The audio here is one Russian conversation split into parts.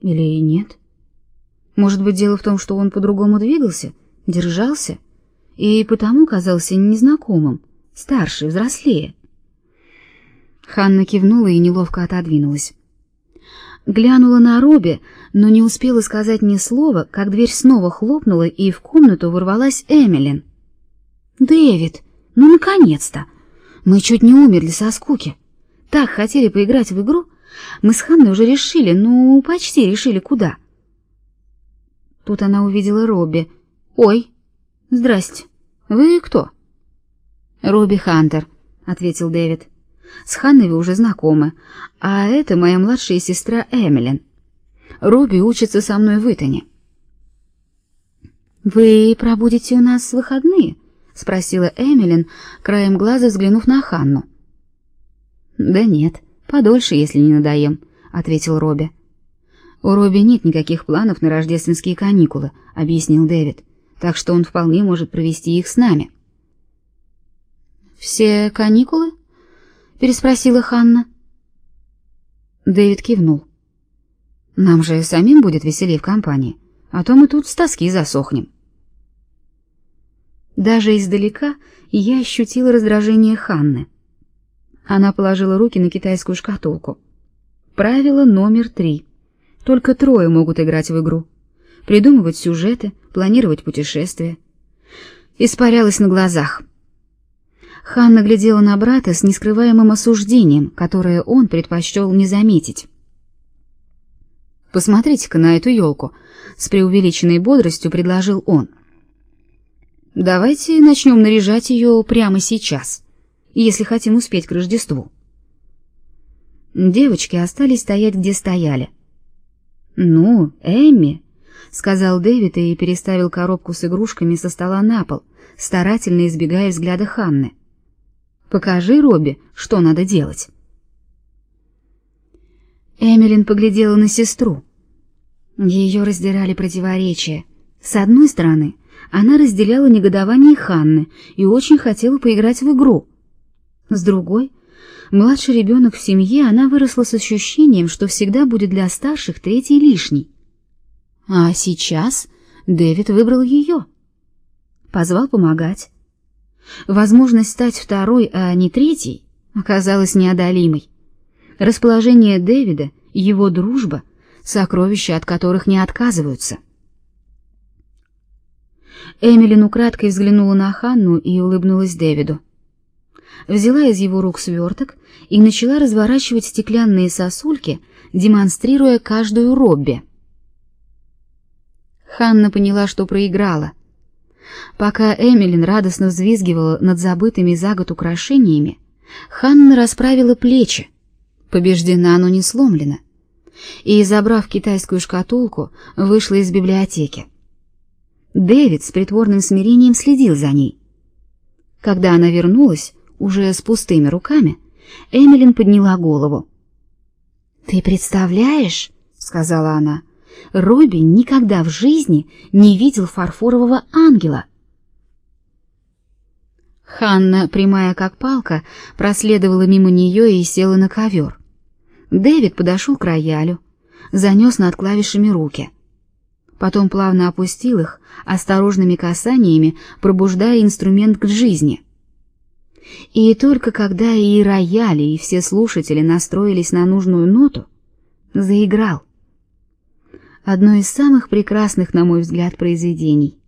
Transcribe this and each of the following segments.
Или нет? Может быть, дело в том, что он по-другому двигался, держался, и потому казался незнакомым, старше, взрослее. Ханна кивнула и неловко отодвинулась. Глянула на Робби, но не успела сказать ни слова, как дверь снова хлопнула, и в комнату ворвалась Эмилин. «Дэвид, ну наконец-то! Мы чуть не умерли со скуки. Так хотели поиграть в игру. Мы с Ханной уже решили, ну, почти решили, куда». Тут она увидела Робби. «Ой, здрасте. Вы кто?» «Робби Хантер», — ответил Дэвид. С Ханной вы уже знакомы, а это моя младшая сестра Эмилин. Робби учится со мной в Итоне. Вы пробудете у нас выходные? спросила Эмилин, краем глаза взглянув на Ханну. Да нет, подольше, если не надоем, ответил Робби. У Робби нет никаких планов на рождественские каникулы, объяснил Дэвид. Так что он вполне может провести их с нами. Все каникулы? переспросила Ханна. Дэвид кивнул. Нам же самим будет веселее в компании, а то мы тут с тоски засохнем. Даже издалека я ощутила раздражение Ханны. Она положила руки на китайскую шкатулку. Правило номер три. Только трое могут играть в игру. Придумывать сюжеты, планировать путешествия. Испарялась на глазах. Ханна глядела на брата с нескрываемым осуждением, которое он предпочел не заметить. «Посмотрите-ка на эту елку», — с преувеличенной бодростью предложил он. «Давайте начнем наряжать ее прямо сейчас, если хотим успеть к Рождеству». Девочки остались стоять, где стояли. «Ну, Эмми», — сказал Дэвид и переставил коробку с игрушками со стола на пол, старательно избегая взгляда Ханны. Покажи Робби, что надо делать. Эмилин поглядела на сестру. Ее раздирали противоречия. С одной стороны, она разделяла негодование Ханны и очень хотела поиграть в игру. С другой, младший ребенок в семье, она выросла с ощущением, что всегда будет для старших третий лишний. А сейчас Дэвид выбрал ее. Позвал помогать. Возможность стать второй, а не третьей, оказалась неодолимой. Расположение Дэвида, его дружба — сокровища, от которых не отказываются. Эмилин украдкой взглянула на Ханну и улыбнулась Дэвиду. Взяла из его рук сверток и начала разворачивать стеклянные сосульки, демонстрируя каждую Робби. Ханна поняла, что проиграла — Пока Эмилин радостно взвизгивала над забытыми за год украшениями, Ханна расправила плечи. Побеждена, но не сломлена. И, забрав китайскую шкатулку, вышла из библиотеки. Дэвид с притворным смирением следил за ней. Когда она вернулась, уже с пустыми руками, Эмилин подняла голову. «Ты представляешь?» — сказала она. Робби никогда в жизни не видел фарфорового ангела. Ханна, прямая как палка, проследовала мимо нее и села на ковер. Дэвид подошел к роялю, занес над клавишами руки. Потом плавно опустил их, осторожными касаниями пробуждая инструмент к жизни. И только когда и рояль, и все слушатели настроились на нужную ноту, заиграл одно из самых прекрасных, на мой взгляд, произведений.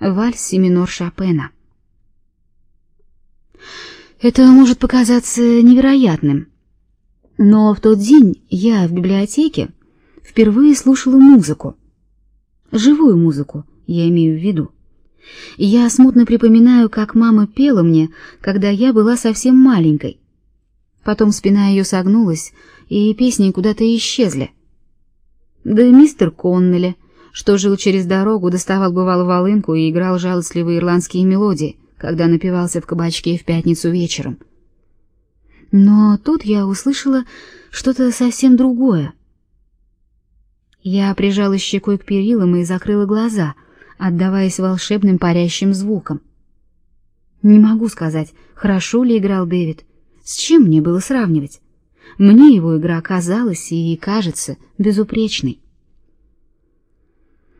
Вальс Семинор Шопена. Это может показаться невероятным, но в тот день я в библиотеке впервые слушала музыку. Живую музыку, я имею в виду. Я смутно припоминаю, как мама пела мне, когда я была совсем маленькой. Потом спина ее согнулась, и песни куда-то исчезли. Да и мистер Коннелли, что жил через дорогу, доставал бывало волынку и играл жалостливые ирландские мелодии, когда напивался в кабачке в пятницу вечером. Но тут я услышала что-то совсем другое. Я прижала щекой к перилам и закрыла глаза, отдаваясь волшебным парящим звукам. Не могу сказать, хорошо ли играл Дэвид, с чем мне было сравнивать. Мне его игра казалась и кажется безупречной.